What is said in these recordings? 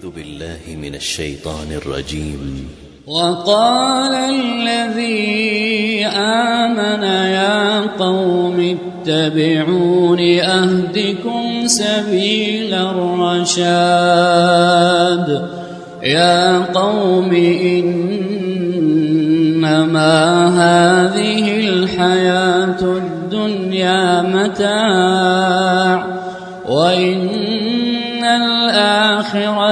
أعوذ بالله من الشيطان الرجيم. وقال الذي آمن يا قوم اتبعون أهدكم سبيل الرشاد. يا قوم إنما هذه الحياة الدنيا متاع. وإن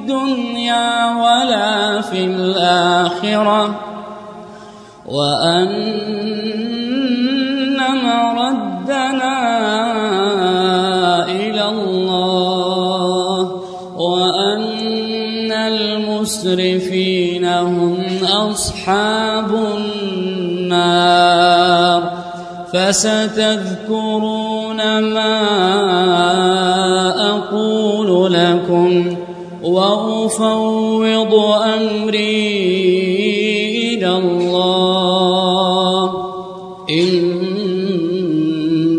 الدنيا ولا في الآخرة وأن مردنا إلى الله وأن المسرفين هم أصحاب النار. فستذكرون ما وأفوض أمري إلى الله. إن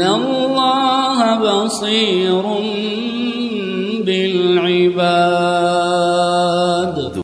الله بصير بالعباد.